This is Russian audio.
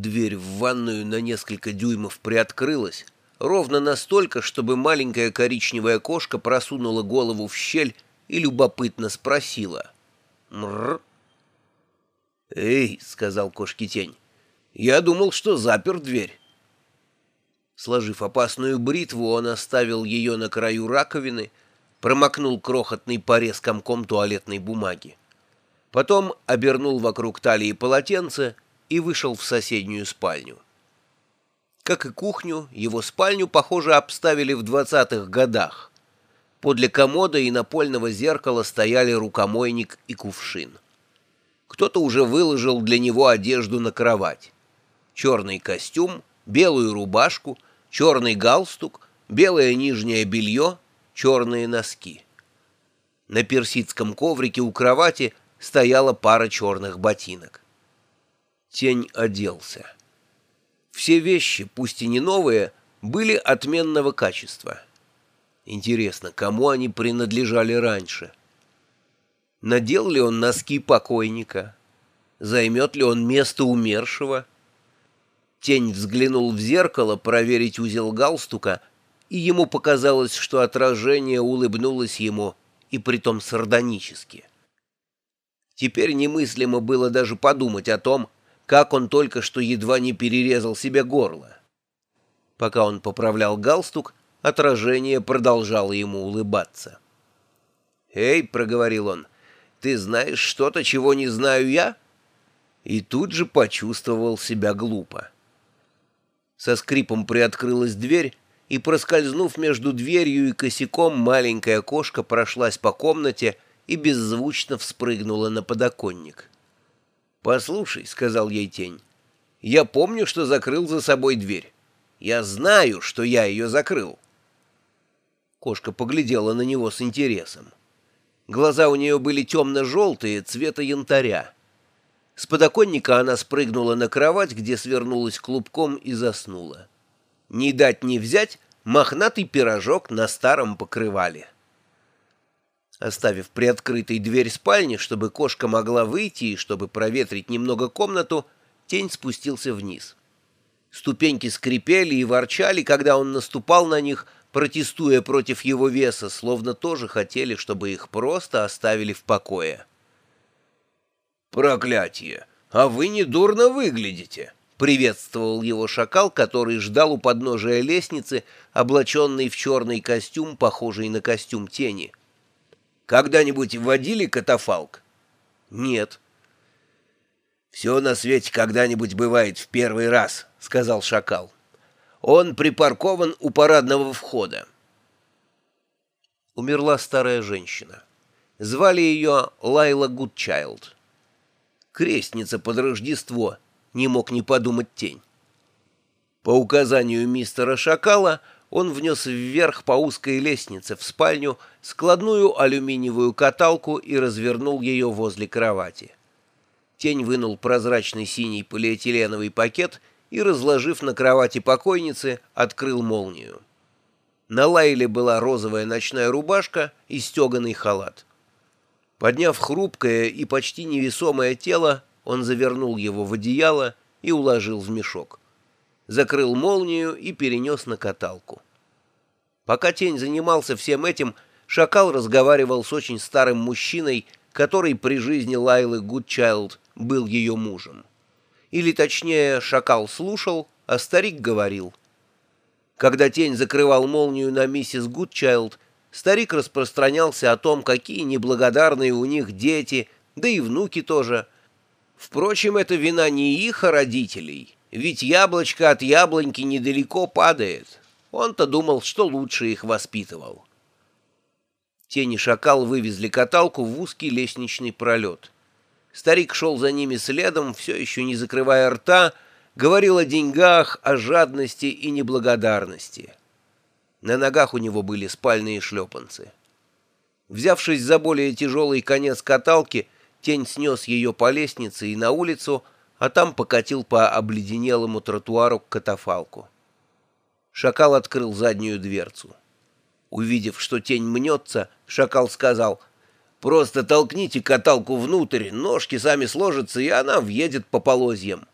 Дверь в ванную на несколько дюймов приоткрылась, ровно настолько, чтобы маленькая коричневая кошка просунула голову в щель и любопытно спросила. «Мррр!» «Эй!» — сказал кошки тень. «Я думал, что запер дверь». Сложив опасную бритву, он оставил ее на краю раковины, промокнул крохотный порез комком туалетной бумаги. Потом обернул вокруг талии полотенце и вышел в соседнюю спальню. Как и кухню, его спальню, похоже, обставили в двадцатых годах. Подле комода и напольного зеркала стояли рукомойник и кувшин. Кто-то уже выложил для него одежду на кровать. Черный костюм, белую рубашку, черный галстук, белое нижнее белье, черные носки. На персидском коврике у кровати стояла пара черных ботинок. Тень оделся. Все вещи, пусть и не новые, были отменного качества. Интересно, кому они принадлежали раньше? Надел ли он носки покойника? Займет ли он место умершего? Тень взглянул в зеркало проверить узел галстука, и ему показалось, что отражение улыбнулось ему, и притом сардонически. Теперь немыслимо было даже подумать о том, как он только что едва не перерезал себе горло. Пока он поправлял галстук, отражение продолжало ему улыбаться. «Эй», — проговорил он, — «ты знаешь что-то, чего не знаю я?» И тут же почувствовал себя глупо. Со скрипом приоткрылась дверь, и, проскользнув между дверью и косяком, маленькая кошка прошлась по комнате и беззвучно вспрыгнула на подоконник. «Послушай», — сказал ей тень, — «я помню, что закрыл за собой дверь. Я знаю, что я ее закрыл». Кошка поглядела на него с интересом. Глаза у нее были темно-желтые, цвета янтаря. С подоконника она спрыгнула на кровать, где свернулась клубком и заснула. Не дать не взять мохнатый пирожок на старом покрывале. Оставив приоткрытой дверь спальни, чтобы кошка могла выйти и чтобы проветрить немного комнату, тень спустился вниз. Ступеньки скрипели и ворчали, когда он наступал на них, протестуя против его веса, словно тоже хотели, чтобы их просто оставили в покое. «Проклятие! А вы недурно выглядите!» — приветствовал его шакал, который ждал у подножия лестницы, облаченный в черный костюм, похожий на костюм тени — когда-нибудь вводили катафалк? Нет. Все на свете когда-нибудь бывает в первый раз, сказал шакал. Он припаркован у парадного входа. Умерла старая женщина. Звали ее Лайла Гудчайлд. Крестница под Рождество, не мог не подумать тень. По указанию мистера Шакала он внес вверх по узкой лестнице в спальню складную алюминиевую каталку и развернул ее возле кровати. Тень вынул прозрачный синий полиэтиленовый пакет и, разложив на кровати покойницы, открыл молнию. На Лайле была розовая ночная рубашка и стеганый халат. Подняв хрупкое и почти невесомое тело, он завернул его в одеяло и уложил в мешок закрыл молнию и перенес на каталку. Пока тень занимался всем этим, шакал разговаривал с очень старым мужчиной, который при жизни Лайлы Гудчайлд был ее мужем. Или точнее, шакал слушал, а старик говорил. Когда тень закрывал молнию на миссис Гудчайлд, старик распространялся о том, какие неблагодарные у них дети, да и внуки тоже. Впрочем, это вина не их, а родителей, ведь яблочко от яблоньки недалеко падает. Он-то думал, что лучше их воспитывал. Тени шакал вывезли каталку в узкий лестничный пролет. Старик шел за ними следом, все еще не закрывая рта, говорил о деньгах, о жадности и неблагодарности. На ногах у него были спальные шлепанцы. Взявшись за более тяжелый конец каталки, тень снес ее по лестнице и на улицу, а там покатил по обледенелому тротуару к катафалку. Шакал открыл заднюю дверцу. Увидев, что тень мнется, шакал сказал, «Просто толкните каталку внутрь, ножки сами сложатся, и она въедет по полозьям».